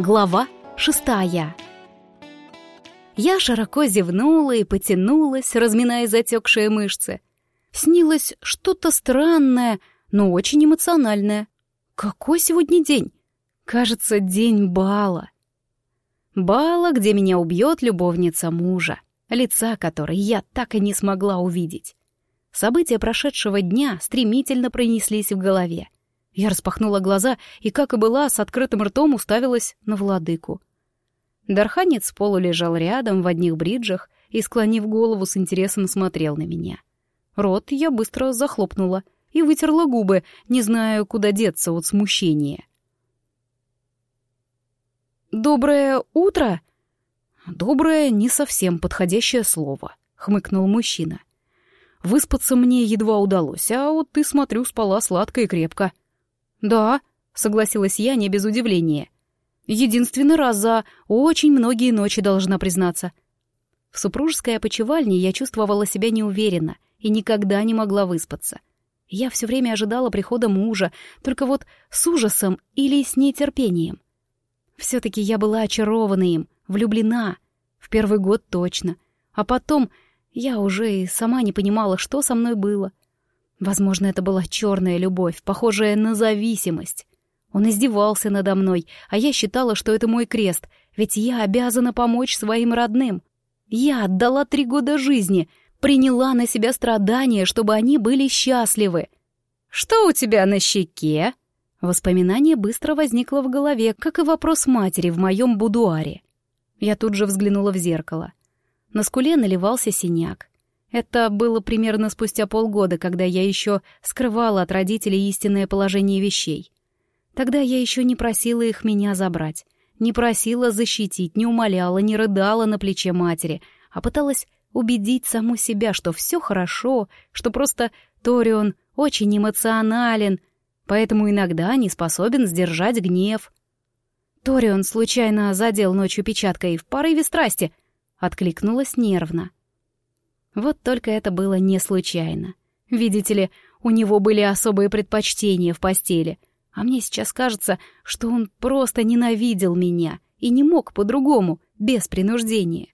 Глава шестая. Я широко зевнула и потянулась, разминая затекшие мышцы. Снилось что-то странное, но очень эмоциональное. Какой сегодня день? Кажется, день бала. Бала, где меня убьет любовница мужа, лица которой я так и не смогла увидеть. События прошедшего дня стремительно пронеслись в голове — я распахнула глаза и, как и была, с открытым ртом уставилась на владыку. Дарханец полу лежал рядом в одних бриджах и, склонив голову, с интересом смотрел на меня. Рот я быстро захлопнула и вытерла губы, не зная, куда деться от смущения. «Доброе утро!» «Доброе — не совсем подходящее слово», — хмыкнул мужчина. «Выспаться мне едва удалось, а вот ты, смотрю, спала сладко и крепко». «Да», — согласилась я не без удивления. «Единственный раз за очень многие ночи, должна признаться». В супружеской опочивальне я чувствовала себя неуверенно и никогда не могла выспаться. Я все время ожидала прихода мужа, только вот с ужасом или с нетерпением. Все-таки я была очарована им, влюблена. В первый год точно. А потом я уже и сама не понимала, что со мной было. Возможно, это была черная любовь, похожая на зависимость. Он издевался надо мной, а я считала, что это мой крест, ведь я обязана помочь своим родным. Я отдала три года жизни, приняла на себя страдания, чтобы они были счастливы. «Что у тебя на щеке?» Воспоминание быстро возникло в голове, как и вопрос матери в моем будуаре. Я тут же взглянула в зеркало. На скуле наливался синяк. Это было примерно спустя полгода, когда я еще скрывала от родителей истинное положение вещей. Тогда я еще не просила их меня забрать, не просила защитить, не умоляла, не рыдала на плече матери, а пыталась убедить саму себя, что все хорошо, что просто Торион очень эмоционален, поэтому иногда не способен сдержать гнев. Торион случайно задел ночью печаткой в порыве страсти, откликнулась нервно. Вот только это было не случайно. Видите ли, у него были особые предпочтения в постели, а мне сейчас кажется, что он просто ненавидел меня и не мог по-другому, без принуждения.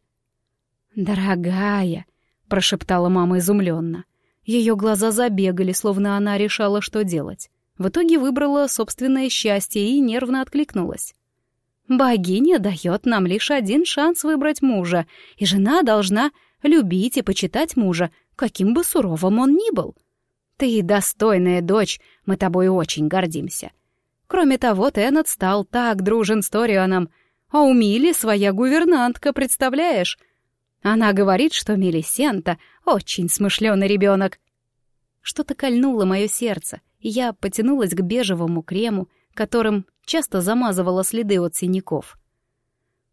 «Дорогая», — прошептала мама изумленно. Ее глаза забегали, словно она решала, что делать. В итоге выбрала собственное счастье и нервно откликнулась. «Богиня дает нам лишь один шанс выбрать мужа, и жена должна любить и почитать мужа, каким бы суровым он ни был. Ты достойная дочь, мы тобой очень гордимся. Кроме того, Теннет стал так дружен с Торианом, а у Мили своя гувернантка, представляешь? Она говорит, что Мелисента очень смышленый ребенок. Что-то кольнуло мое сердце, и я потянулась к бежевому крему, которым часто замазывала следы от синяков.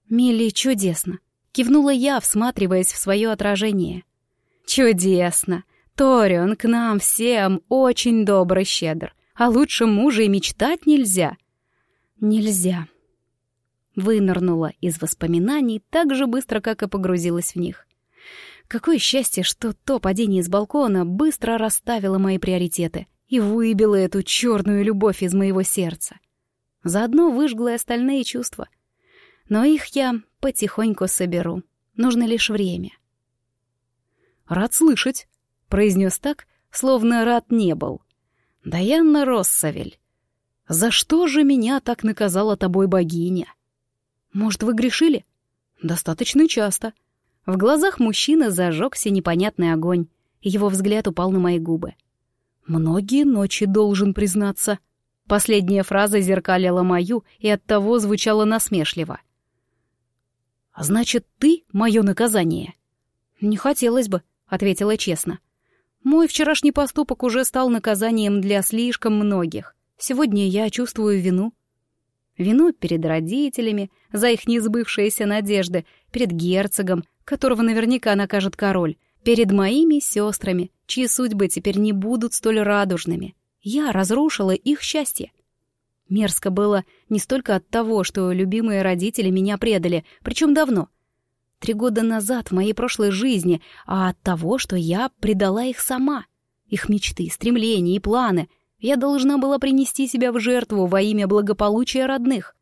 Милли чудесно. Кивнула я, всматриваясь в свое отражение. «Чудесно! Торион к нам всем очень добрый щедр, а лучше мужа и мечтать нельзя». «Нельзя». Вынырнула из воспоминаний так же быстро, как и погрузилась в них. Какое счастье, что то падение с балкона быстро расставило мои приоритеты и выбило эту черную любовь из моего сердца. Заодно выжгло и остальные чувства. Но их я потихоньку соберу. Нужно лишь время. «Рад слышать», — произнес так, словно рад не был. «Даянна Россавель, за что же меня так наказала тобой богиня? Может, вы грешили?» «Достаточно часто». В глазах мужчины зажегся непонятный огонь, его взгляд упал на мои губы. «Многие ночи должен признаться». Последняя фраза зеркалила мою и оттого звучала насмешливо — «А значит, ты — мое наказание?» «Не хотелось бы», — ответила честно. «Мой вчерашний поступок уже стал наказанием для слишком многих. Сегодня я чувствую вину». Вину перед родителями за их несбывшиеся надежды, перед герцогом, которого наверняка накажет король, перед моими сестрами, чьи судьбы теперь не будут столь радужными. Я разрушила их счастье. Мерзко было не столько от того, что любимые родители меня предали, причем давно. Три года назад в моей прошлой жизни, а от того, что я предала их сама. Их мечты, стремления и планы. Я должна была принести себя в жертву во имя благополучия родных.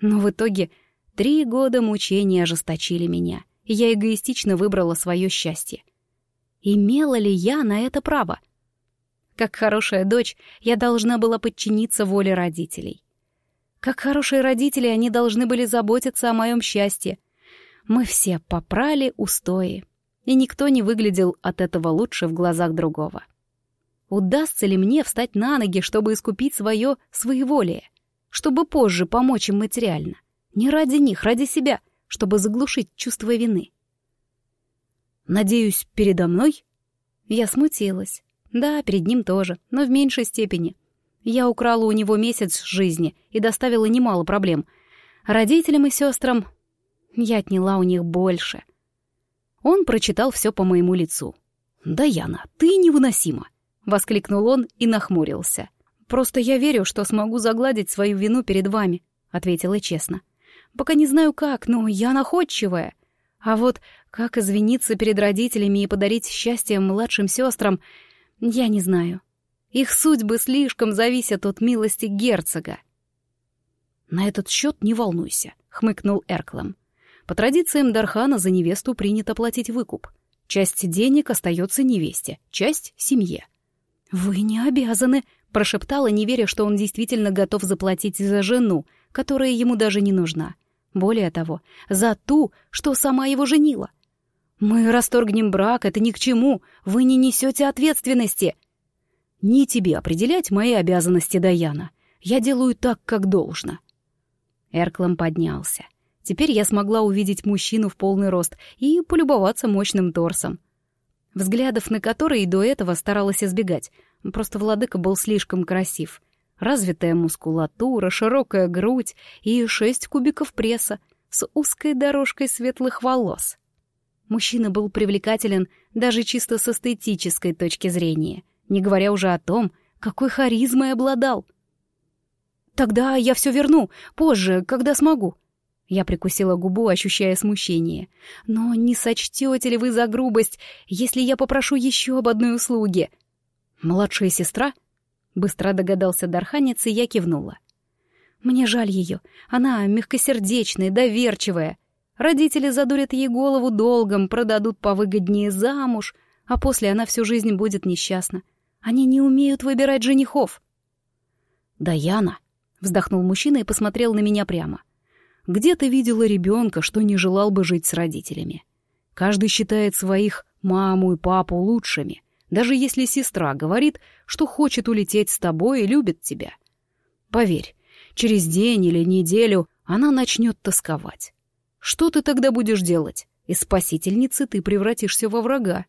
Но в итоге три года мучений ожесточили меня, и я эгоистично выбрала свое счастье. Имела ли я на это право? Как хорошая дочь, я должна была подчиниться воле родителей. Как хорошие родители, они должны были заботиться о моем счастье. Мы все попрали устои, и никто не выглядел от этого лучше в глазах другого. Удастся ли мне встать на ноги, чтобы искупить свое своеволие? Чтобы позже помочь им материально? Не ради них, ради себя, чтобы заглушить чувство вины. Надеюсь, передо мной? Я смутилась. Да, перед ним тоже, но в меньшей степени. Я украла у него месяц жизни и доставила немало проблем. Родителям и сестрам я отняла у них больше. Он прочитал все по моему лицу. «Даяна, ты невыносима!» — воскликнул он и нахмурился. «Просто я верю, что смогу загладить свою вину перед вами», — ответила честно. «Пока не знаю как, но я находчивая. А вот как извиниться перед родителями и подарить счастье младшим сестрам, я не знаю. Их судьбы слишком зависят от милости герцога. «На этот счет не волнуйся», — хмыкнул Эрклом. «По традициям Дархана за невесту принято платить выкуп. Часть денег остается невесте, часть — семье». «Вы не обязаны», — прошептала, не веря, что он действительно готов заплатить за жену, которая ему даже не нужна. Более того, за ту, что сама его женила. «Мы расторгнем брак, это ни к чему. Вы не несете ответственности». «Не тебе определять мои обязанности, Даяна. Я делаю так, как должно». Эрклом поднялся. Теперь я смогла увидеть мужчину в полный рост и полюбоваться мощным торсом. Взглядов на которые до этого старалась избегать. Просто владыка был слишком красив. Развитая мускулатура, широкая грудь и шесть кубиков пресса с узкой дорожкой светлых волос. Мужчина был привлекателен даже чисто с эстетической точки зрения, не говоря уже о том, какой харизмой обладал. «Тогда я все верну, позже, когда смогу». Я прикусила губу, ощущая смущение. «Но не сочтете ли вы за грубость, если я попрошу еще об одной услуге?» «Младшая сестра?» Быстро догадался Дарханец, и я кивнула. «Мне жаль ее. Она мягкосердечная, доверчивая. Родители задурят ей голову долгом, продадут повыгоднее замуж, а после она всю жизнь будет несчастна. Они не умеют выбирать женихов. «Даяна», — вздохнул мужчина и посмотрел на меня прямо, — «где ты видела ребенка, что не желал бы жить с родителями? Каждый считает своих маму и папу лучшими, даже если сестра говорит, что хочет улететь с тобой и любит тебя. Поверь, через день или неделю она начнет тосковать. Что ты тогда будешь делать? Из спасительницы ты превратишься во врага.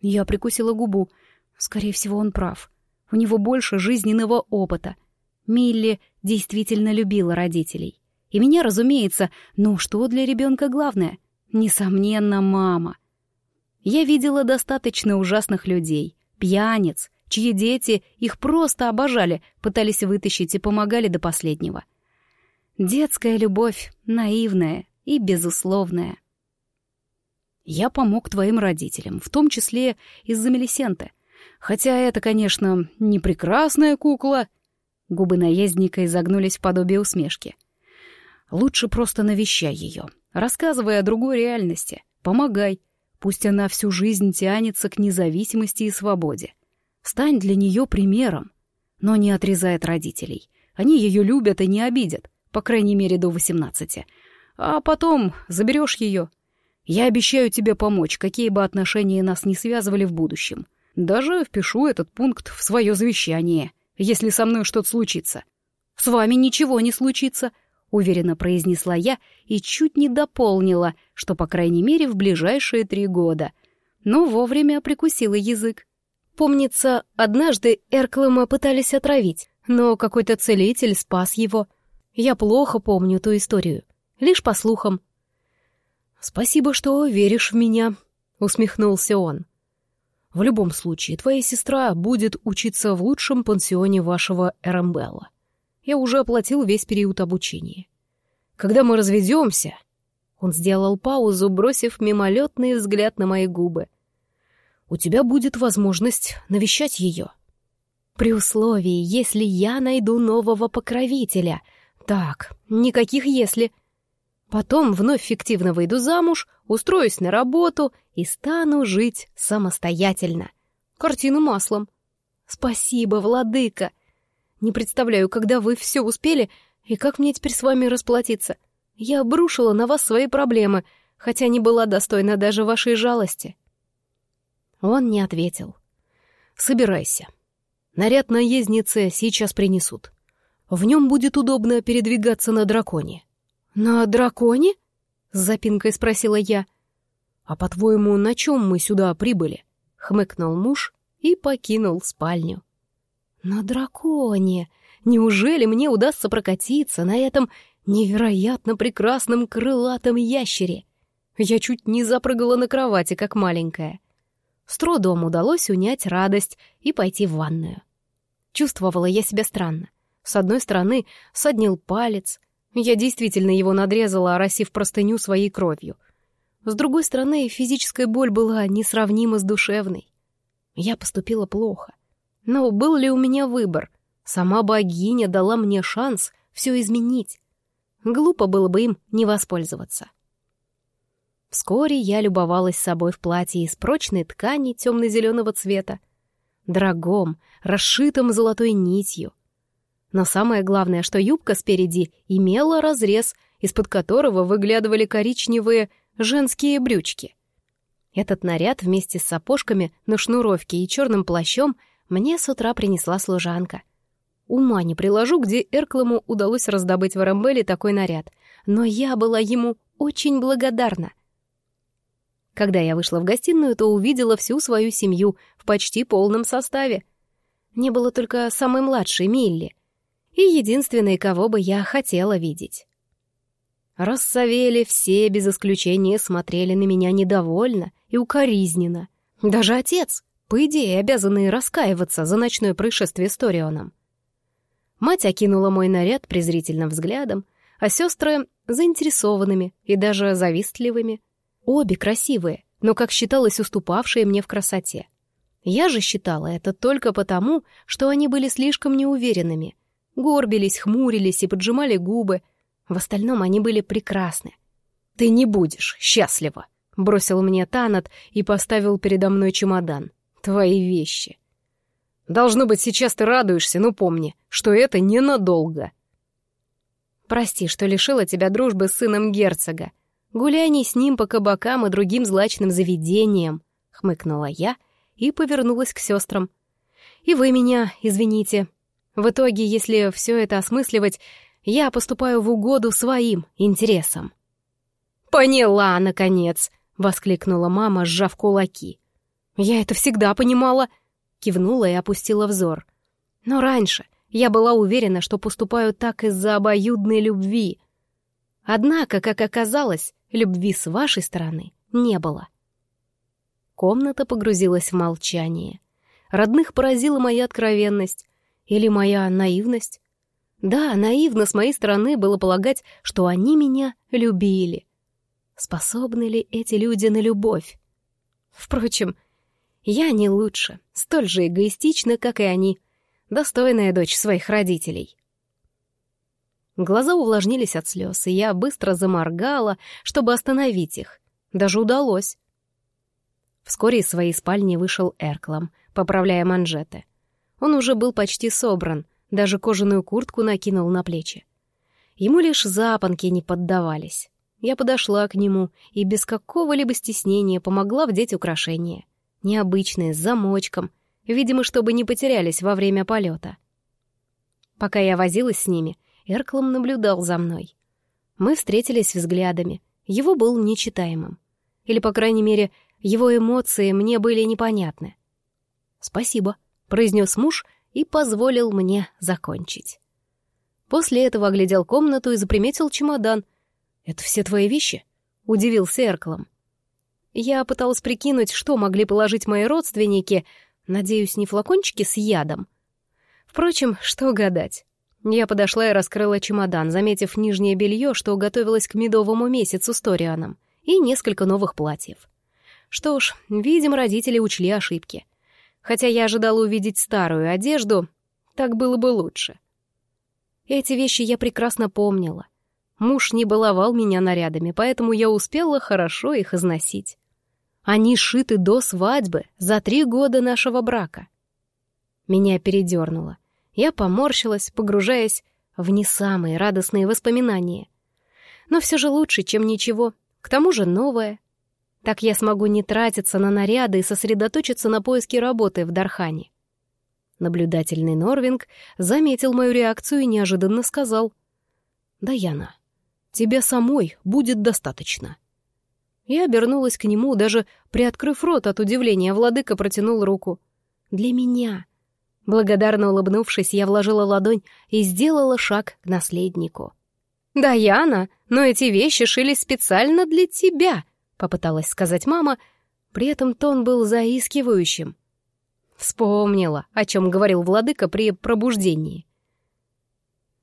Я прикусила губу. Скорее всего, он прав. У него больше жизненного опыта. Милли действительно любила родителей. И меня, разумеется, но что для ребенка главное? Несомненно, мама. Я видела достаточно ужасных людей, пьяниц, чьи дети их просто обожали, пытались вытащить и помогали до последнего. Детская любовь, наивная и безусловная. Я помог твоим родителям, в том числе из-за Мелисенты. Хотя это, конечно, не прекрасная кукла. Губы наездника изогнулись в подобие усмешки. Лучше просто навещай ее, рассказывай о другой реальности, помогай. Пусть она всю жизнь тянется к независимости и свободе. Стань для нее примером, но не отрезай от родителей. Они ее любят и не обидят по крайней мере до восемнадцати. А потом заберешь ее. Я обещаю тебе помочь, какие бы отношения нас не связывали в будущем. Даже впишу этот пункт в свое завещание, если со мной что-то случится. С вами ничего не случится, уверенно произнесла я и чуть не дополнила, что, по крайней мере, в ближайшие три года. Но вовремя прикусила язык. Помнится, однажды Эрклема пытались отравить, но какой-то целитель спас его — я плохо помню ту историю, лишь по слухам. «Спасибо, что веришь в меня», — усмехнулся он. «В любом случае, твоя сестра будет учиться в лучшем пансионе вашего Эрамбелла. Я уже оплатил весь период обучения. Когда мы разведемся...» Он сделал паузу, бросив мимолетный взгляд на мои губы. «У тебя будет возможность навещать ее». «При условии, если я найду нового покровителя», Так, никаких «если». Потом вновь фиктивно выйду замуж, устроюсь на работу и стану жить самостоятельно. Картину маслом. Спасибо, владыка. Не представляю, когда вы все успели и как мне теперь с вами расплатиться. Я обрушила на вас свои проблемы, хотя не была достойна даже вашей жалости. Он не ответил. Собирайся. Наряд наездницы сейчас принесут. В нем будет удобно передвигаться на драконе. «На драконе?» — с запинкой спросила я. «А по-твоему, на чем мы сюда прибыли?» — хмыкнул муж и покинул спальню. «На драконе! Неужели мне удастся прокатиться на этом невероятно прекрасном крылатом ящере?» Я чуть не запрыгала на кровати, как маленькая. С трудом удалось унять радость и пойти в ванную. Чувствовала я себя странно. С одной стороны, соднил палец, я действительно его надрезала, оросив простыню своей кровью. С другой стороны, физическая боль была несравнима с душевной. Я поступила плохо. Но был ли у меня выбор? Сама богиня дала мне шанс все изменить. Глупо было бы им не воспользоваться. Вскоре я любовалась собой в платье из прочной ткани темно-зеленого цвета, дорогом, расшитом золотой нитью, но самое главное, что юбка спереди имела разрез, из-под которого выглядывали коричневые женские брючки. Этот наряд вместе с сапожками на шнуровке и черным плащом мне с утра принесла служанка. Ума не приложу, где Эрклому удалось раздобыть в Арамбеле такой наряд, но я была ему очень благодарна. Когда я вышла в гостиную, то увидела всю свою семью в почти полном составе. Не было только самой младшей Милли, и единственный, кого бы я хотела видеть. Рассавели все без исключения смотрели на меня недовольно и укоризненно. Даже отец, по идее, обязанный раскаиваться за ночное происшествие с Торионом. Мать окинула мой наряд презрительным взглядом, а сестры — заинтересованными и даже завистливыми. Обе красивые, но, как считалось, уступавшие мне в красоте. Я же считала это только потому, что они были слишком неуверенными, горбились, хмурились и поджимали губы. В остальном они были прекрасны. «Ты не будешь счастлива», — бросил мне Танат и поставил передо мной чемодан. «Твои вещи». «Должно быть, сейчас ты радуешься, но помни, что это ненадолго». «Прости, что лишила тебя дружбы с сыном герцога. Гуляний с ним по кабакам и другим злачным заведениям», — хмыкнула я и повернулась к сестрам. «И вы меня извините, в итоге, если все это осмысливать, я поступаю в угоду своим интересам. «Поняла, наконец!» — воскликнула мама, сжав кулаки. «Я это всегда понимала!» — кивнула и опустила взор. «Но раньше я была уверена, что поступаю так из-за обоюдной любви. Однако, как оказалось, любви с вашей стороны не было». Комната погрузилась в молчание. Родных поразила моя откровенность. Или моя наивность? Да, наивно с моей стороны было полагать, что они меня любили. Способны ли эти люди на любовь? Впрочем, я не лучше, столь же эгоистична, как и они, достойная дочь своих родителей. Глаза увлажнились от слез, и я быстро заморгала, чтобы остановить их. Даже удалось. Вскоре из своей спальни вышел Эрклом, поправляя манжеты. Он уже был почти собран, даже кожаную куртку накинул на плечи. Ему лишь запонки не поддавались. Я подошла к нему и без какого-либо стеснения помогла вдеть украшения. Необычные, с замочком, видимо, чтобы не потерялись во время полета. Пока я возилась с ними, Эрклом наблюдал за мной. Мы встретились взглядами. Его был нечитаемым. Или, по крайней мере, его эмоции мне были непонятны. «Спасибо», произнес муж и позволил мне закончить. После этого оглядел комнату и заприметил чемодан. «Это все твои вещи?» — удивился Эрклом. Я пыталась прикинуть, что могли положить мои родственники, надеюсь, не флакончики с ядом. Впрочем, что гадать. Я подошла и раскрыла чемодан, заметив нижнее белье, что готовилось к медовому месяцу с Торианом, и несколько новых платьев. Что ж, видимо, родители учли ошибки. Хотя я ожидала увидеть старую одежду, так было бы лучше. Эти вещи я прекрасно помнила. Муж не баловал меня нарядами, поэтому я успела хорошо их износить. Они шиты до свадьбы, за три года нашего брака. Меня передернуло. Я поморщилась, погружаясь в не самые радостные воспоминания. Но все же лучше, чем ничего. К тому же новое. Так я смогу не тратиться на наряды и сосредоточиться на поиске работы в Дархане. Наблюдательный Норвинг заметил мою реакцию и неожиданно сказал. «Даяна, тебя самой будет достаточно». Я обернулась к нему, даже приоткрыв рот от удивления, владыка протянул руку. «Для меня». Благодарно улыбнувшись, я вложила ладонь и сделала шаг к наследнику. «Даяна, но эти вещи шились специально для тебя», — попыталась сказать мама, при этом тон был заискивающим. Вспомнила, о чем говорил владыка при пробуждении.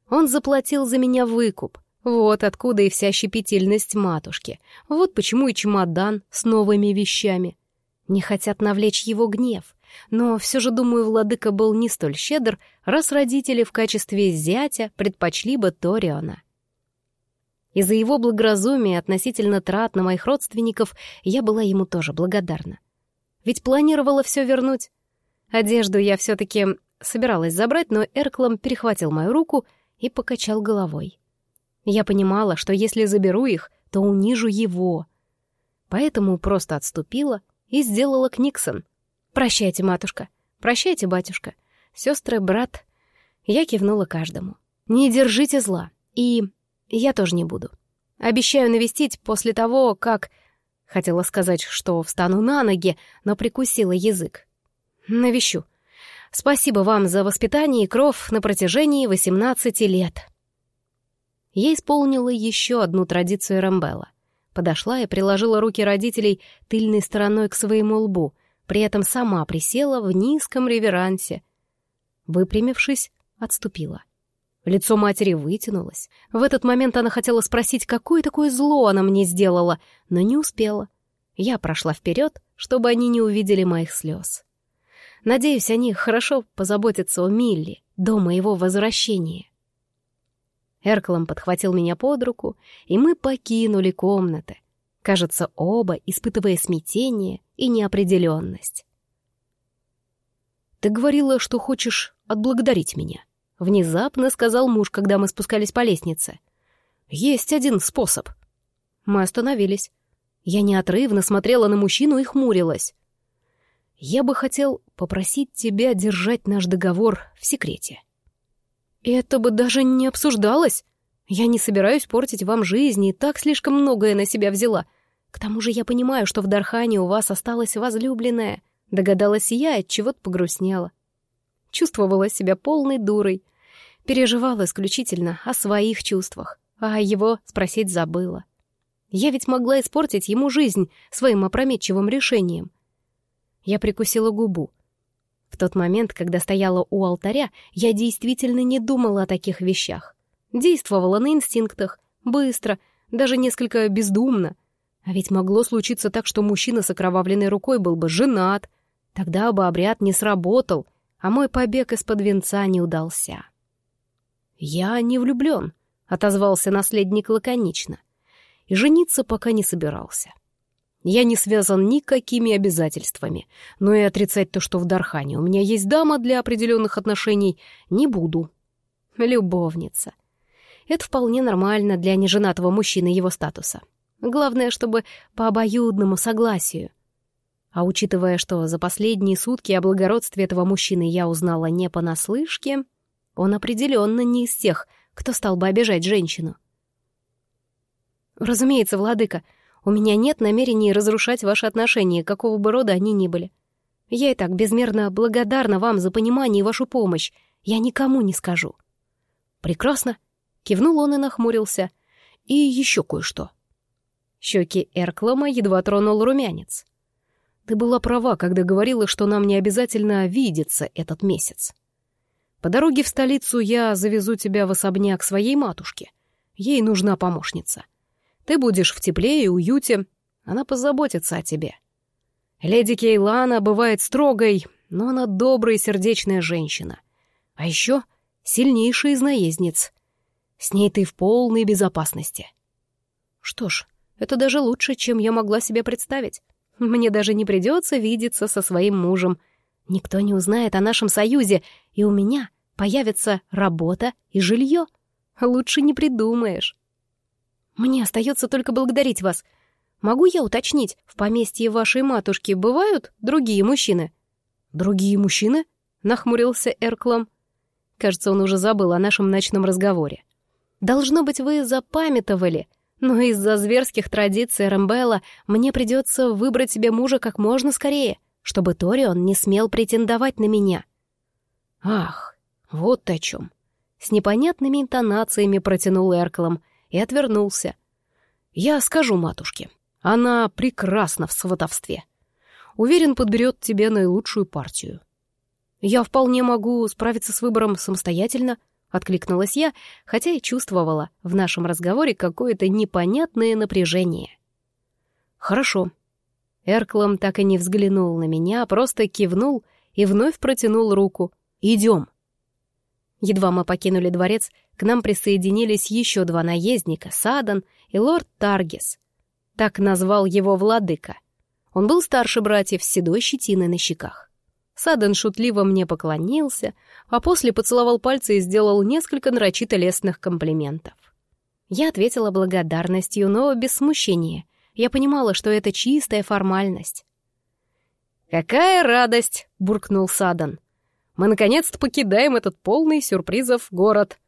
Он заплатил за меня выкуп. Вот откуда и вся щепетильность матушки. Вот почему и чемодан с новыми вещами. Не хотят навлечь его гнев. Но все же, думаю, владыка был не столь щедр, раз родители в качестве зятя предпочли бы Ториона. Из-за его благоразумия относительно трат на моих родственников я была ему тоже благодарна. Ведь планировала все вернуть. Одежду я все-таки собиралась забрать, но Эрклом перехватил мою руку и покачал головой. Я понимала, что если заберу их, то унижу его. Поэтому просто отступила и сделала Книксон. «Прощайте, матушка. Прощайте, батюшка. Сестры, брат». Я кивнула каждому. «Не держите зла. И я тоже не буду. Обещаю навестить после того, как... Хотела сказать, что встану на ноги, но прикусила язык. Навещу. Спасибо вам за воспитание и кров на протяжении 18 лет. Я исполнила еще одну традицию Рамбелла. Подошла и приложила руки родителей тыльной стороной к своему лбу, при этом сама присела в низком реверансе. Выпрямившись, отступила. Лицо матери вытянулось. В этот момент она хотела спросить, какое такое зло она мне сделала, но не успела. Я прошла вперед, чтобы они не увидели моих слез. Надеюсь, они хорошо позаботятся о Милли до моего возвращения. Эрклом подхватил меня под руку, и мы покинули комнаты, кажется, оба испытывая смятение и неопределенность. «Ты говорила, что хочешь отблагодарить меня», — внезапно сказал муж, когда мы спускались по лестнице. «Есть один способ». Мы остановились. Я неотрывно смотрела на мужчину и хмурилась. «Я бы хотел попросить тебя держать наш договор в секрете». «Это бы даже не обсуждалось. Я не собираюсь портить вам жизнь, и так слишком многое на себя взяла. К тому же я понимаю, что в Дархане у вас осталась возлюбленная». Догадалась я, от чего-то погрустнела. Чувствовала себя полной дурой. Переживала исключительно о своих чувствах, а его спросить забыла. Я ведь могла испортить ему жизнь своим опрометчивым решением. Я прикусила губу. В тот момент, когда стояла у алтаря, я действительно не думала о таких вещах. Действовала на инстинктах, быстро, даже несколько бездумно. А ведь могло случиться так, что мужчина с окровавленной рукой был бы женат. Тогда бы обряд не сработал — а мой побег из-под венца не удался. «Я не влюблен», — отозвался наследник лаконично, и жениться пока не собирался. Я не связан никакими обязательствами, но и отрицать то, что в Дархане у меня есть дама для определенных отношений, не буду. Любовница. Это вполне нормально для неженатого мужчины его статуса. Главное, чтобы по обоюдному согласию. А учитывая, что за последние сутки о благородстве этого мужчины я узнала не понаслышке, он определенно не из тех, кто стал бы обижать женщину. «Разумеется, владыка, у меня нет намерений разрушать ваши отношения, какого бы рода они ни были. Я и так безмерно благодарна вам за понимание и вашу помощь. Я никому не скажу». «Прекрасно», — кивнул он и нахмурился. «И еще кое-что». Щеки Эрклома едва тронул румянец. Ты была права, когда говорила, что нам не обязательно видеться этот месяц. По дороге в столицу я завезу тебя в особняк своей матушки. Ей нужна помощница. Ты будешь в тепле и уюте, она позаботится о тебе. Леди Кейлана бывает строгой, но она добрая и сердечная женщина. А еще сильнейшая из наездниц — С ней ты в полной безопасности. Что ж, это даже лучше, чем я могла себе представить. Мне даже не придется видеться со своим мужем. Никто не узнает о нашем союзе, и у меня появится работа и жилье. Лучше не придумаешь. Мне остается только благодарить вас. Могу я уточнить, в поместье вашей матушки бывают другие мужчины? Другие мужчины? Нахмурился Эрклом. Кажется, он уже забыл о нашем ночном разговоре. Должно быть, вы запамятовали, но из-за зверских традиций Рэмбелла мне придется выбрать себе мужа как можно скорее, чтобы Торион не смел претендовать на меня. Ах, вот о чем. С непонятными интонациями протянул Эрклом и отвернулся. Я скажу матушке. Она прекрасна в сватовстве. Уверен, подберет тебе наилучшую партию. Я вполне могу справиться с выбором самостоятельно, — откликнулась я, хотя и чувствовала в нашем разговоре какое-то непонятное напряжение. «Хорошо». Эрклом так и не взглянул на меня, просто кивнул и вновь протянул руку. «Идем». Едва мы покинули дворец, к нам присоединились еще два наездника — Садан и лорд Таргис. Так назвал его владыка. Он был старше братьев с седой щетиной на щеках. Саден шутливо мне поклонился, а после поцеловал пальцы и сделал несколько нарочито лестных комплиментов. Я ответила благодарностью, но без смущения. Я понимала, что это чистая формальность. «Какая радость!» — буркнул Садан. «Мы наконец-то покидаем этот полный сюрпризов город».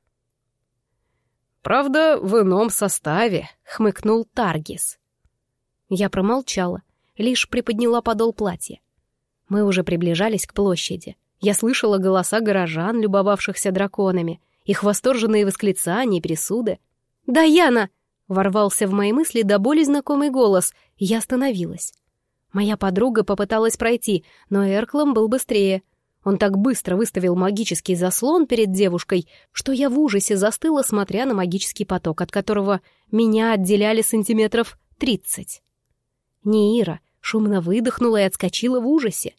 «Правда, в ином составе», — хмыкнул Таргис. Я промолчала, лишь приподняла подол платья. Мы уже приближались к площади. Я слышала голоса горожан, любовавшихся драконами, их восторженные восклицания и присуды. «Даяна!» — ворвался в мои мысли до боли знакомый голос, и я остановилась. Моя подруга попыталась пройти, но Эрклом был быстрее. Он так быстро выставил магический заслон перед девушкой, что я в ужасе застыла, смотря на магический поток, от которого меня отделяли сантиметров тридцать. Неира шумно выдохнула и отскочила в ужасе.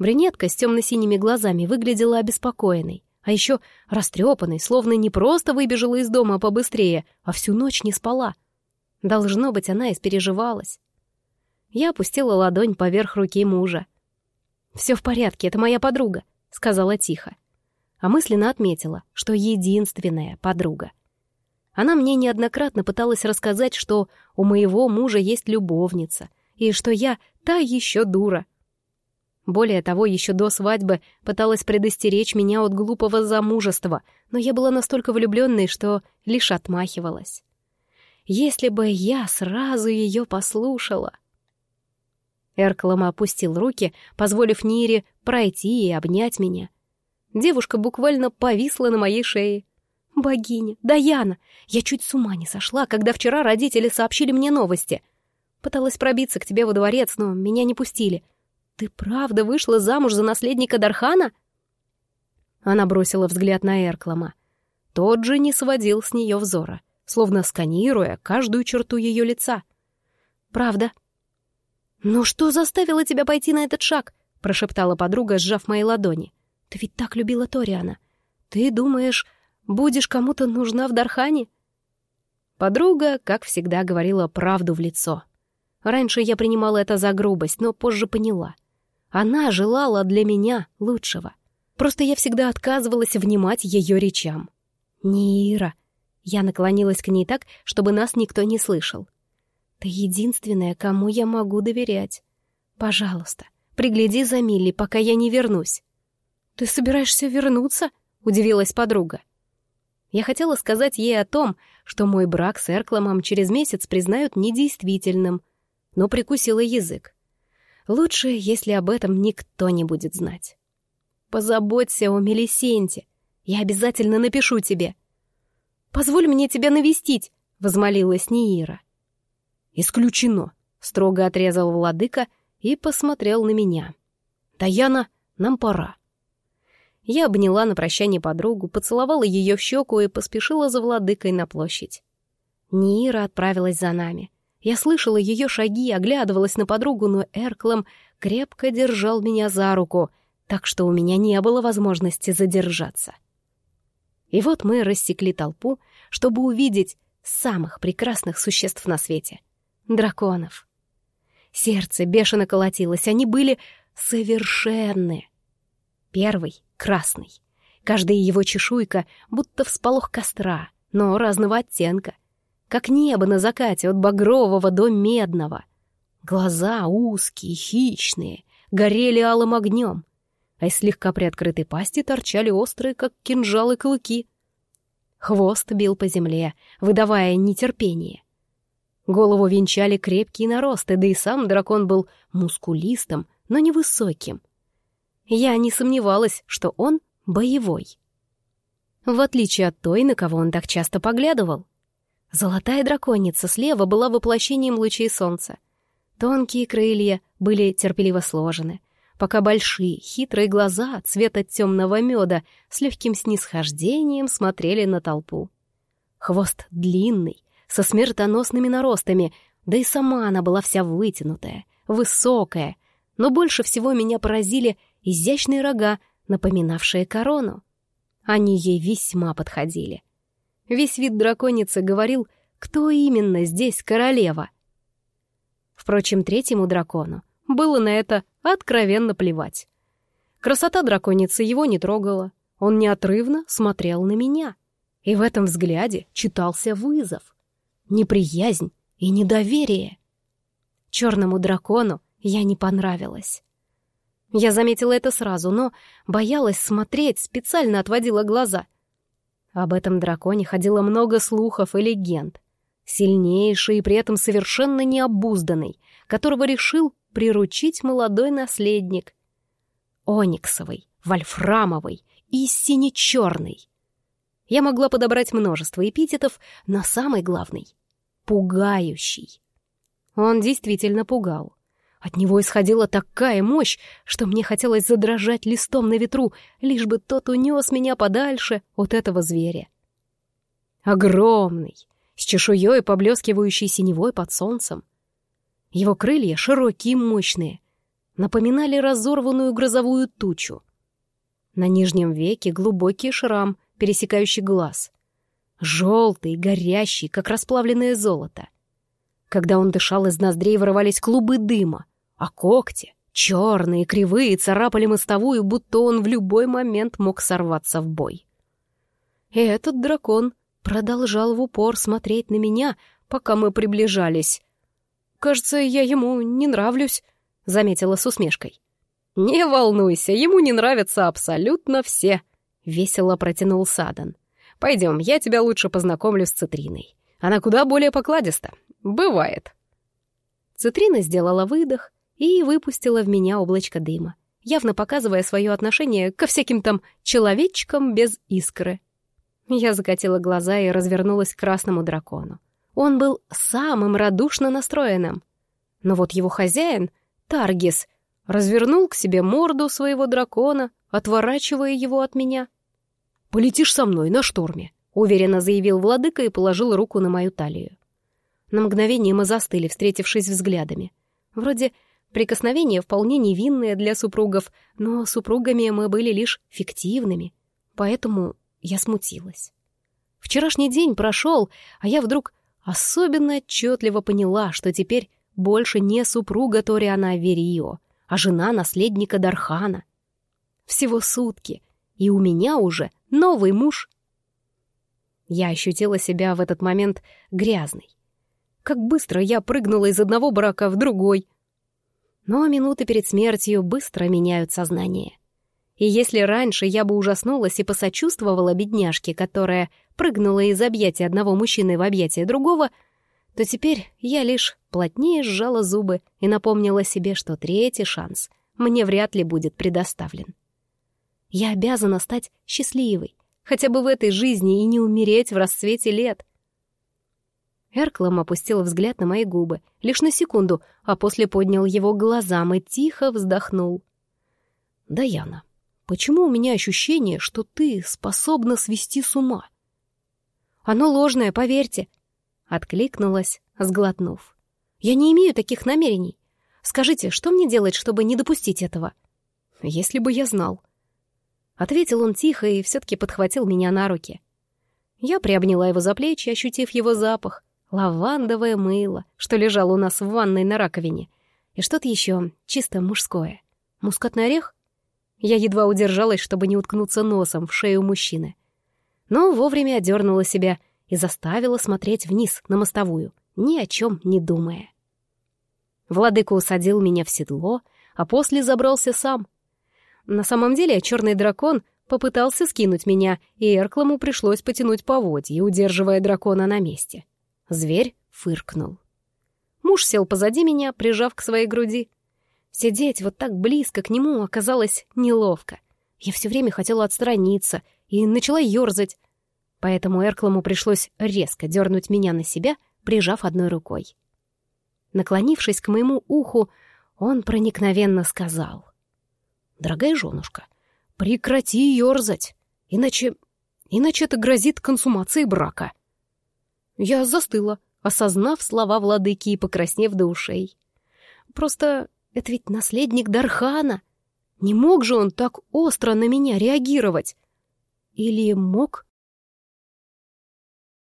Брюнетка с темно-синими глазами выглядела обеспокоенной, а еще растрепанной, словно не просто выбежала из дома побыстрее, а всю ночь не спала. Должно быть, она испереживалась. Я опустила ладонь поверх руки мужа. «Все в порядке, это моя подруга», — сказала тихо. А мысленно отметила, что единственная подруга. Она мне неоднократно пыталась рассказать, что у моего мужа есть любовница, и что я та еще дура — более того, еще до свадьбы пыталась предостеречь меня от глупого замужества, но я была настолько влюбленной, что лишь отмахивалась. Если бы я сразу ее послушала... Эрклама опустил руки, позволив Нире пройти и обнять меня. Девушка буквально повисла на моей шее. «Богиня! Даяна! Я чуть с ума не сошла, когда вчера родители сообщили мне новости. Пыталась пробиться к тебе во дворец, но меня не пустили. «Ты правда вышла замуж за наследника Дархана?» Она бросила взгляд на Эрклама. Тот же не сводил с нее взора, словно сканируя каждую черту ее лица. «Правда?» «Ну что заставило тебя пойти на этот шаг?» — прошептала подруга, сжав мои ладони. «Ты ведь так любила Ториана. Ты думаешь, будешь кому-то нужна в Дархане?» Подруга, как всегда, говорила правду в лицо. Раньше я принимала это за грубость, но позже поняла. Она желала для меня лучшего. Просто я всегда отказывалась внимать ее речам. «Нира!» Я наклонилась к ней так, чтобы нас никто не слышал. «Ты единственная, кому я могу доверять. Пожалуйста, пригляди за Милли, пока я не вернусь». «Ты собираешься вернуться?» — удивилась подруга. Я хотела сказать ей о том, что мой брак с Эркломом через месяц признают недействительным, но прикусила язык. Лучше, если об этом никто не будет знать. Позаботься о Мелисенте. Я обязательно напишу тебе. Позволь мне тебя навестить, возмолилась Ниира. Исключено, строго отрезал владыка и посмотрел на меня. Таяна, нам пора. Я обняла на прощание подругу, поцеловала ее в щеку и поспешила за владыкой на площадь. Нира отправилась за нами. Я слышала ее шаги, оглядывалась на подругу, но Эрклом крепко держал меня за руку, так что у меня не было возможности задержаться. И вот мы рассекли толпу, чтобы увидеть самых прекрасных существ на свете — драконов. Сердце бешено колотилось, они были совершенны. Первый — красный. Каждая его чешуйка будто всполох костра, но разного оттенка. Как небо на закате от багрового до медного. Глаза узкие, хищные, горели алым огнем, а из слегка приоткрытой пасти торчали острые, как кинжалы, клыки. Хвост бил по земле, выдавая нетерпение. Голову венчали крепкие наросты, да и сам дракон был мускулистым, но невысоким. Я не сомневалась, что он боевой. В отличие от той, на кого он так часто поглядывал. Золотая драконица слева была воплощением лучей солнца. Тонкие крылья были терпеливо сложены, пока большие, хитрые глаза цвета темного меда с легким снисхождением смотрели на толпу. Хвост длинный, со смертоносными наростами, да и сама она была вся вытянутая, высокая, но больше всего меня поразили изящные рога, напоминавшие корону. Они ей весьма подходили. Весь вид драконицы говорил, кто именно здесь королева. Впрочем, третьему дракону было на это откровенно плевать. Красота драконицы его не трогала. Он неотрывно смотрел на меня. И в этом взгляде читался вызов неприязнь и недоверие. Черному дракону я не понравилась. Я заметила это сразу, но боялась смотреть, специально отводила глаза. Об этом драконе ходило много слухов и легенд. Сильнейший и при этом совершенно необузданный, которого решил приручить молодой наследник. Ониксовый, вольфрамовый и сине-черный. Я могла подобрать множество эпитетов, но самый главный пугающий. Он действительно пугал. От него исходила такая мощь, что мне хотелось задрожать листом на ветру, лишь бы тот унес меня подальше от этого зверя. Огромный, с чешуей, поблескивающей синевой под солнцем. Его крылья, широкие и мощные, напоминали разорванную грозовую тучу. На нижнем веке глубокий шрам, пересекающий глаз желтый, горящий, как расплавленное золото. Когда он дышал, из ноздрей вырывались клубы дыма, а когти, черные, кривые, царапали мостовую, будто он в любой момент мог сорваться в бой. И этот дракон продолжал в упор смотреть на меня, пока мы приближались. «Кажется, я ему не нравлюсь», — заметила с усмешкой. «Не волнуйся, ему не нравятся абсолютно все», — весело протянул Садан. Пойдем, я тебя лучше познакомлю с Цитриной. Она куда более покладиста. Бывает. Цитрина сделала выдох и выпустила в меня облачко дыма, явно показывая свое отношение ко всяким там человечкам без искры. Я закатила глаза и развернулась к красному дракону. Он был самым радушно настроенным. Но вот его хозяин, Таргис, развернул к себе морду своего дракона, отворачивая его от меня — «Полетишь со мной на шторме», — уверенно заявил владыка и положил руку на мою талию. На мгновение мы застыли, встретившись взглядами. Вроде прикосновения вполне невинные для супругов, но супругами мы были лишь фиктивными, поэтому я смутилась. Вчерашний день прошел, а я вдруг особенно отчетливо поняла, что теперь больше не супруга Ториана Аверио, а жена наследника Дархана. Всего сутки, и у меня уже новый муж. Я ощутила себя в этот момент грязной. Как быстро я прыгнула из одного брака в другой. Но минуты перед смертью быстро меняют сознание. И если раньше я бы ужаснулась и посочувствовала бедняжке, которая прыгнула из объятия одного мужчины в объятия другого, то теперь я лишь плотнее сжала зубы и напомнила себе, что третий шанс мне вряд ли будет предоставлен. Я обязана стать счастливой, хотя бы в этой жизни и не умереть в расцвете лет. Эрклом опустил взгляд на мои губы, лишь на секунду, а после поднял его глазам и тихо вздохнул. «Даяна, почему у меня ощущение, что ты способна свести с ума?» «Оно ложное, поверьте», — откликнулась, сглотнув. «Я не имею таких намерений. Скажите, что мне делать, чтобы не допустить этого?» «Если бы я знал», Ответил он тихо и все-таки подхватил меня на руки. Я приобняла его за плечи, ощутив его запах. Лавандовое мыло, что лежало у нас в ванной на раковине. И что-то еще чисто мужское. Мускатный орех? Я едва удержалась, чтобы не уткнуться носом в шею мужчины. Но вовремя одернула себя и заставила смотреть вниз на мостовую, ни о чем не думая. Владыка усадил меня в седло, а после забрался сам. На самом деле черный дракон попытался скинуть меня, и Эркламу пришлось потянуть поводье, удерживая дракона на месте. Зверь фыркнул. Муж сел позади меня, прижав к своей груди. Сидеть вот так близко к нему оказалось неловко. Я все время хотела отстраниться и начала ерзать. Поэтому Эркламу пришлось резко дернуть меня на себя, прижав одной рукой. Наклонившись к моему уху, он проникновенно сказал. «Дорогая женушка, прекрати ерзать, иначе... иначе это грозит консумацией брака». Я застыла, осознав слова владыки и покраснев до ушей. Просто это ведь наследник Дархана. Не мог же он так остро на меня реагировать? Или мог?